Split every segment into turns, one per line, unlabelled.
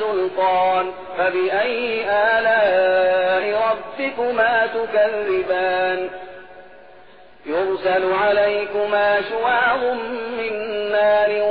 سلطان فبأي آلاء ربكما تكذبان يرسل عليكما شواظ من نار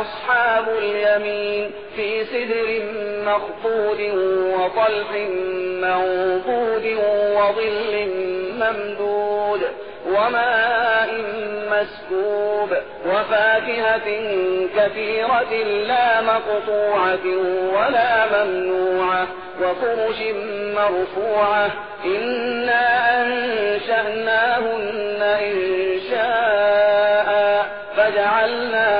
أصحاب اليمين في سدر مخطود وطلح منضود وظل ممدود وماء مسكوب وفاكهة كثيرة لا مقطوعة ولا ممنوعة وفرش مرفوعة إنا أنشأناهن إن شاء فجعلناهن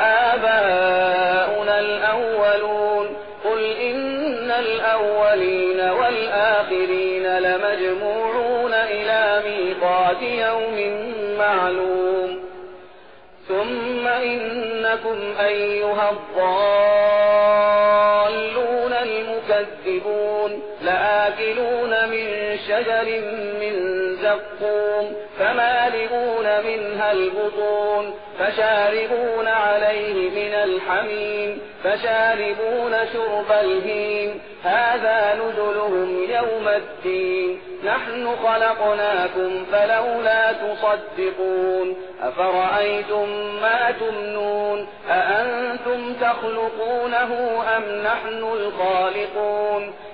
في يوم معلوم ثم إنكم أيها الضالون المكذبون لآكلون من شجر من زقوم فمالئون منها البطون فشاربون عليه من الحميم فشاربون شرب الهيم هذا نزلهم يوم الدين نحن خلقناكم فلولا تصدقون أفرأيتم ما تمنون أأنتم تخلقونه أم نحن الخالقون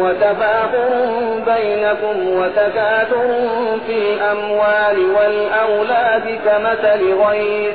وتفاهم بينكم وتكاثر في الأموال والأولاد كمثل غيث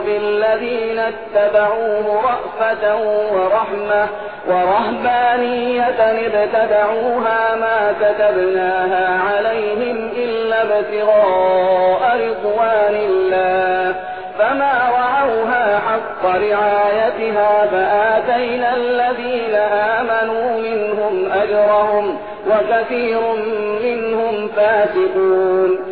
بِالَّذِينَ اتَّبَعُوهُ رَأْفَةً وَرَحْمَةً وَرَهْبَانِيَّةً ابْتَدَعُوهَا مَا كَتَبْنَاهَا عَلَيْهِمْ إِلَّا ابْتِغَاءَ رِضْوَانِ اللَّهِ فَمَا رَعَوْهَا حَقَّ رِعَايَتِهَا فَآتَيْنَا الَّذِينَ آمَنُوا مِنْهُمْ أَجْرَهُمْ وَكَثِيرٌ مِنْهُمْ فَاسِقُونَ